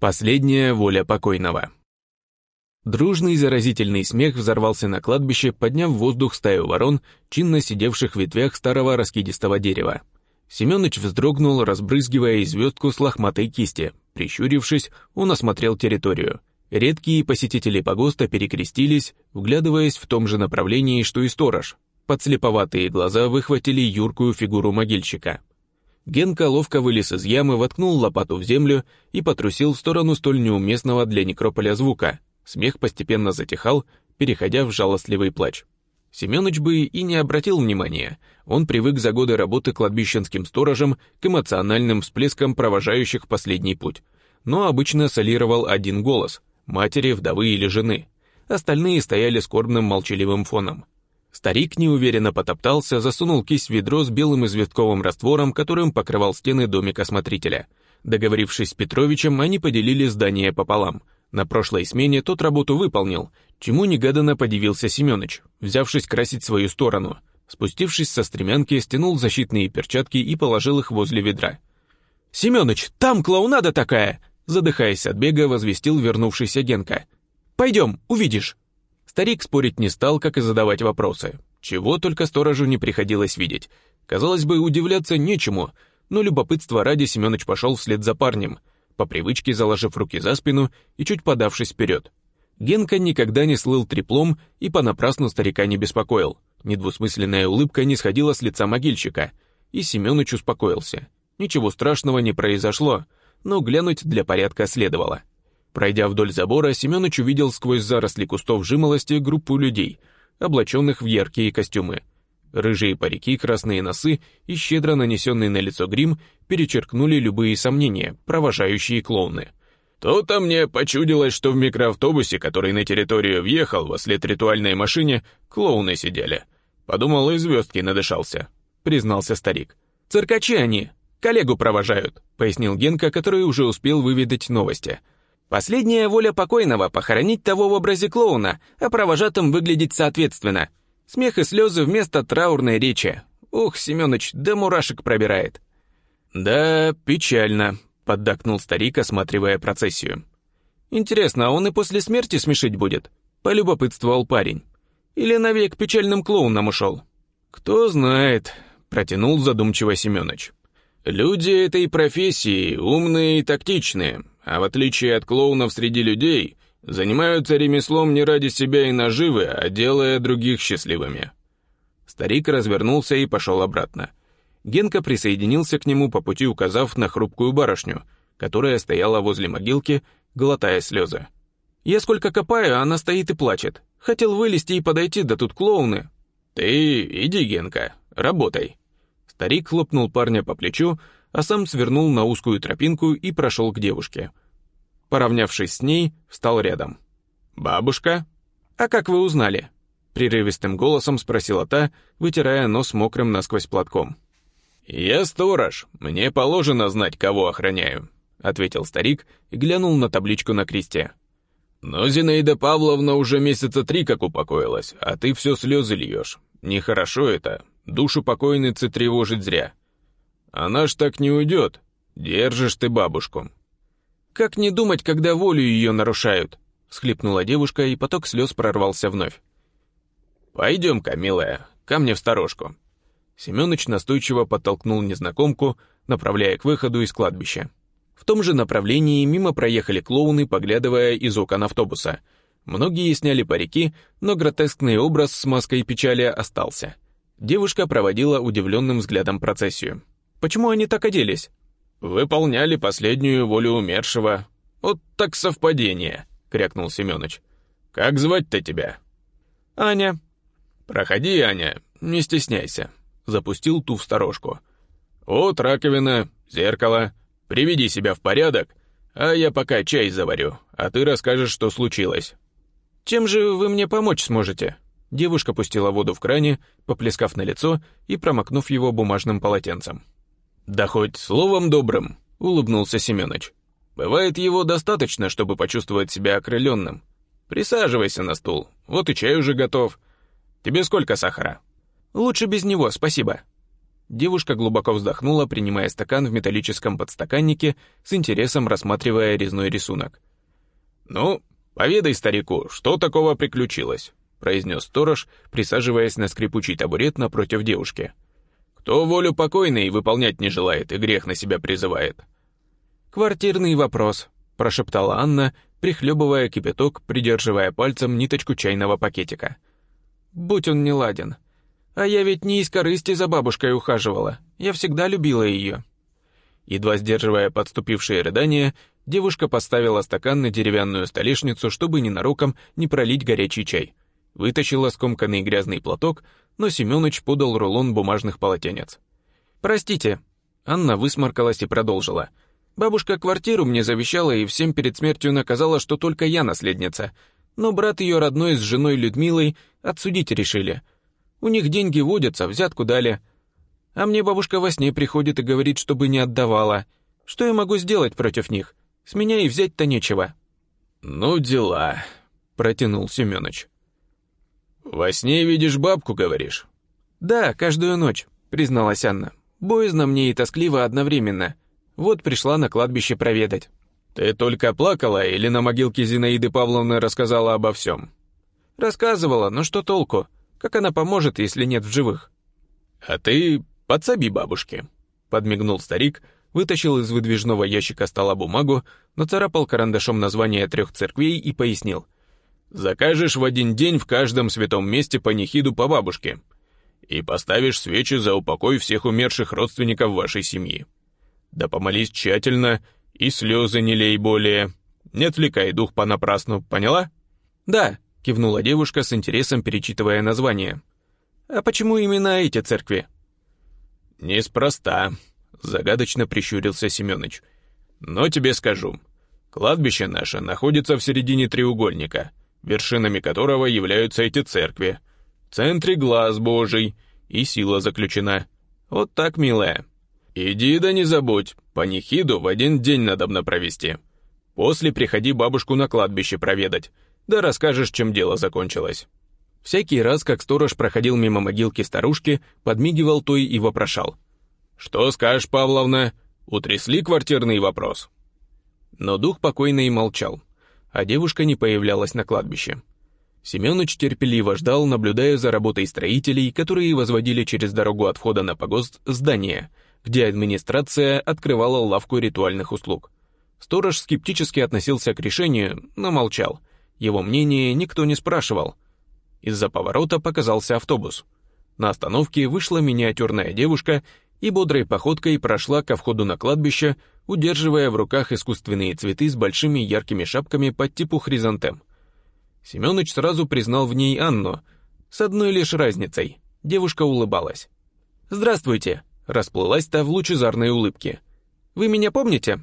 Последняя воля покойного. Дружный заразительный смех взорвался на кладбище, подняв в воздух стаю ворон, чинно сидевших в ветвях старого раскидистого дерева. Семёныч вздрогнул, разбрызгивая звездку с лохматой кисти. Прищурившись, он осмотрел территорию. Редкие посетители погоста перекрестились, вглядываясь в том же направлении, что и сторож. Подслеповатые глаза выхватили юркую фигуру могильщика. Генка ловко вылез из ямы, воткнул лопату в землю и потрусил в сторону столь неуместного для некрополя звука. Смех постепенно затихал, переходя в жалостливый плач. Семёныч бы и не обратил внимания. Он привык за годы работы кладбищенским сторожем к эмоциональным всплескам провожающих последний путь. Но обычно солировал один голос — матери, вдовы или жены. Остальные стояли скорбным молчаливым фоном. Старик неуверенно потоптался, засунул кисть в ведро с белым известковым раствором, которым покрывал стены домика смотрителя. Договорившись с Петровичем, они поделили здание пополам. На прошлой смене тот работу выполнил, чему негаданно подивился Семёныч, взявшись красить свою сторону. Спустившись со стремянки, стянул защитные перчатки и положил их возле ведра. «Семёныч, там клоунада такая!» Задыхаясь от бега, возвестил вернувшийся Генка. «Пойдем, увидишь!» Старик спорить не стал, как и задавать вопросы. Чего только сторожу не приходилось видеть. Казалось бы, удивляться нечему, но любопытство ради Семёныч пошел вслед за парнем, по привычке заложив руки за спину и чуть подавшись вперед. Генка никогда не слыл треплом и понапрасну старика не беспокоил. Недвусмысленная улыбка не сходила с лица могильщика, и Семёныч успокоился. Ничего страшного не произошло, но глянуть для порядка следовало. Пройдя вдоль забора, Семенович увидел сквозь заросли кустов жимолости группу людей, облаченных в яркие костюмы. Рыжие парики, красные носы и щедро нанесенный на лицо грим перечеркнули любые сомнения, провожающие клоуны. «То-то мне почудилось, что в микроавтобусе, который на территорию въехал, во след ритуальной машине, клоуны сидели. Подумал, и звездки надышался», — признался старик. «Циркачи они, коллегу провожают», — пояснил Генка, который уже успел выведать новости — Последняя воля покойного — похоронить того в образе клоуна, а провожатым выглядеть соответственно. Смех и слезы вместо траурной речи. Ух, Семёныч, да мурашек пробирает. «Да, печально», — поддакнул старик, осматривая процессию. «Интересно, а он и после смерти смешить будет?» — полюбопытствовал парень. «Или навек печальным клоуном ушел?» «Кто знает», — протянул задумчиво Семёныч. «Люди этой профессии умные и тактичные, а в отличие от клоунов среди людей, занимаются ремеслом не ради себя и наживы, а делая других счастливыми». Старик развернулся и пошел обратно. Генка присоединился к нему по пути, указав на хрупкую барышню, которая стояла возле могилки, глотая слезы. «Я сколько копаю, она стоит и плачет. Хотел вылезти и подойти, да тут клоуны». «Ты иди, Генка, работай». Старик хлопнул парня по плечу, а сам свернул на узкую тропинку и прошел к девушке. Поравнявшись с ней, встал рядом. «Бабушка? А как вы узнали?» Прерывистым голосом спросила та, вытирая нос мокрым насквозь платком. «Я сторож, мне положено знать, кого охраняю», ответил старик и глянул на табличку на кресте. «Но Зинаида Павловна уже месяца три как упокоилась, а ты все слезы льешь. Нехорошо это, душу покойницы тревожить зря. Она ж так не уйдет. Держишь ты бабушку». «Как не думать, когда волю ее нарушают?» — схлипнула девушка, и поток слез прорвался вновь. «Пойдем-ка, милая, ко мне в сторожку». Семёныч настойчиво подтолкнул незнакомку, направляя к выходу из кладбища. В том же направлении мимо проехали клоуны, поглядывая из окон автобуса. Многие сняли парики, но гротескный образ с маской печали остался. Девушка проводила удивленным взглядом процессию. Почему они так оделись?» «Выполняли последнюю волю умершего. Вот так совпадение», — крякнул Семёныч. «Как звать-то тебя?» «Аня». «Проходи, Аня, не стесняйся», — запустил ту в сторожку. «Вот раковина, зеркало. Приведи себя в порядок, а я пока чай заварю, а ты расскажешь, что случилось». «Чем же вы мне помочь сможете?» Девушка пустила воду в кране, поплескав на лицо и промокнув его бумажным полотенцем. «Да хоть словом добрым», — улыбнулся Семёныч. «Бывает его достаточно, чтобы почувствовать себя окрыленным. Присаживайся на стул, вот и чай уже готов. Тебе сколько сахара?» «Лучше без него, спасибо». Девушка глубоко вздохнула, принимая стакан в металлическом подстаканнике, с интересом рассматривая резной рисунок. «Ну, поведай старику, что такого приключилось?» произнес сторож, присаживаясь на скрипучий табурет напротив девушки. «Кто волю покойной выполнять не желает и грех на себя призывает?» «Квартирный вопрос», — прошептала Анна, прихлебывая кипяток, придерживая пальцем ниточку чайного пакетика. «Будь он не ладен. А я ведь не из корысти за бабушкой ухаживала. Я всегда любила ее». Едва сдерживая подступившие рыдания, девушка поставила стакан на деревянную столешницу, чтобы ненароком не пролить горячий чай. Вытащила скомканный грязный платок, но Семёныч подал рулон бумажных полотенец. «Простите». Анна высморкалась и продолжила. «Бабушка квартиру мне завещала и всем перед смертью наказала, что только я наследница. Но брат ее родной с женой Людмилой отсудить решили. У них деньги водятся, взятку дали. А мне бабушка во сне приходит и говорит, чтобы не отдавала. Что я могу сделать против них? С меня и взять-то нечего». «Ну, дела», — протянул Семёныч. «Во сне видишь бабку, говоришь?» «Да, каждую ночь», — призналась Анна. «Боязно мне и тоскливо одновременно. Вот пришла на кладбище проведать». «Ты только плакала или на могилке Зинаиды Павловны рассказала обо всем?» «Рассказывала, но что толку? Как она поможет, если нет в живых?» «А ты подсоби бабушке», — подмигнул старик, вытащил из выдвижного ящика стола бумагу, нацарапал карандашом название трех церквей и пояснил. Закажешь в один день в каждом святом месте панихиду по бабушке и поставишь свечи за упокой всех умерших родственников вашей семьи. Да помолись тщательно и слезы не лей более. Не отвлекай дух понапрасну, поняла? Да, кивнула девушка с интересом, перечитывая название. А почему именно эти церкви? Неспроста, загадочно прищурился Семёныч. Но тебе скажу. Кладбище наше находится в середине треугольника — вершинами которого являются эти церкви. В центре глаз Божий, и сила заключена. Вот так, милая. Иди да не забудь, панихиду в один день надобно провести. После приходи бабушку на кладбище проведать, да расскажешь, чем дело закончилось». Всякий раз, как сторож проходил мимо могилки старушки, подмигивал той и вопрошал. «Что скажешь, Павловна? Утрясли квартирный вопрос?» Но дух покойный молчал а девушка не появлялась на кладбище. Семёныч терпеливо ждал, наблюдая за работой строителей, которые возводили через дорогу от входа на погост здание, где администрация открывала лавку ритуальных услуг. Сторож скептически относился к решению, но молчал. Его мнение никто не спрашивал. Из-за поворота показался автобус. На остановке вышла миниатюрная девушка и бодрой походкой прошла ко входу на кладбище, удерживая в руках искусственные цветы с большими яркими шапками по типу хризантем. Семёныч сразу признал в ней Анну, с одной лишь разницей. Девушка улыбалась. «Здравствуйте», — расплылась та в лучезарной улыбке. «Вы меня помните?»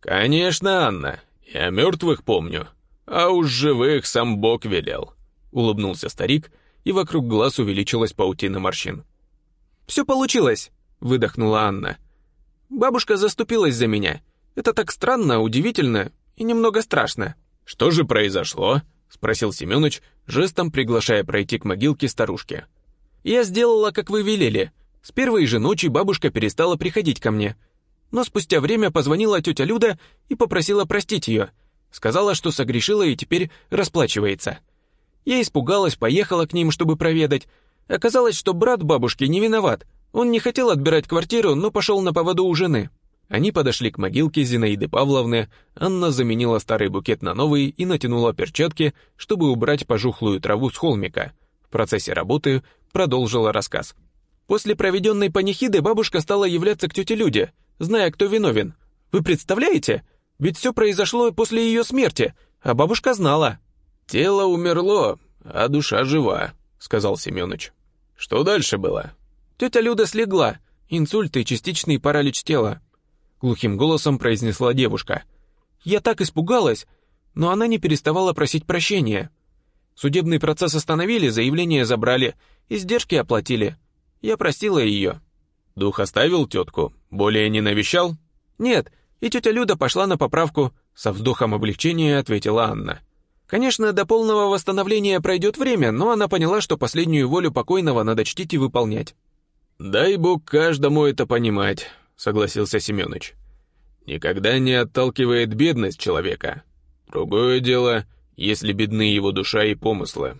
«Конечно, Анна, я мертвых помню, а уж живых сам Бог велел», — улыбнулся старик, и вокруг глаз увеличилась паутина морщин. «Все получилось», — выдохнула Анна. «Бабушка заступилась за меня. Это так странно, удивительно и немного страшно». «Что же произошло?» — спросил Семёныч, жестом приглашая пройти к могилке старушки. «Я сделала, как вы велели. С первой же ночи бабушка перестала приходить ко мне. Но спустя время позвонила тетя Люда и попросила простить ее. Сказала, что согрешила и теперь расплачивается. Я испугалась, поехала к ним, чтобы проведать, Оказалось, что брат бабушки не виноват. Он не хотел отбирать квартиру, но пошел на поводу у жены. Они подошли к могилке Зинаиды Павловны, Анна заменила старый букет на новый и натянула перчатки, чтобы убрать пожухлую траву с холмика. В процессе работы продолжила рассказ. После проведенной панихиды бабушка стала являться к тете Люде, зная, кто виновен. Вы представляете? Ведь все произошло после ее смерти, а бабушка знала. «Тело умерло, а душа жива», — сказал Семёныч. «Что дальше было?» «Тетя Люда слегла. Инсульт и частичный паралич тела», — глухим голосом произнесла девушка. «Я так испугалась, но она не переставала просить прощения. Судебный процесс остановили, заявление забрали, издержки оплатили. Я простила ее». «Дух оставил тетку? Более не навещал?» «Нет, и тетя Люда пошла на поправку», — со вздохом облегчения ответила Анна. Конечно, до полного восстановления пройдет время, но она поняла, что последнюю волю покойного надо чтить и выполнять. «Дай бог каждому это понимать», — согласился Семёныч. «Никогда не отталкивает бедность человека. Другое дело, если бедны его душа и помыслы».